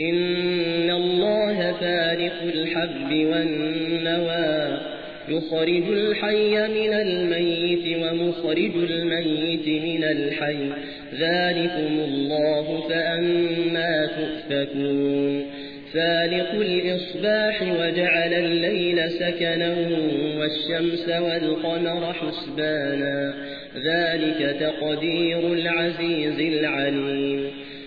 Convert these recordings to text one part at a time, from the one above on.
إن الله فارق الحب والنوى يخرج الحي من الميت ومخرج الميت من الحي ذلكم الله فأما تؤفكون فالق الإصباح وجعل الليل سكنا والشمس والقمر حسبانا ذلك تقدير العزيز العليم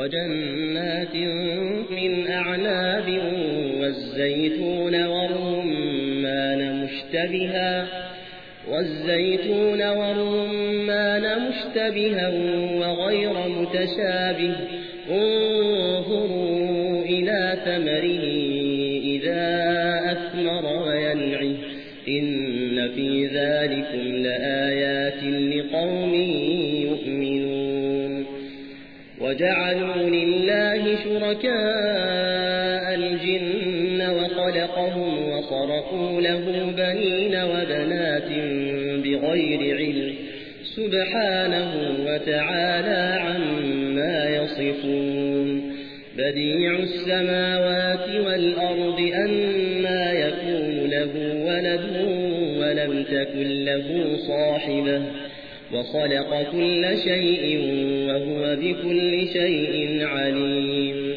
وجنات من أعناب والزيتون والرمان مشتبها والزيتون والرمان مشتبها وغير متشابه انظروا إلى ثمره إذا أثمر وينعه إن في ذلكم لآيات وجعلوا لله شركاء الجن وخلقهم وصرفوا له بنين وبنات بغير علم سبحانه وتعالى عما يصفون بديع السماوات والأرض أما يكون له ولد ولم تكن له صاحبة وخلق كل شيء وهو بكل شيء عليم.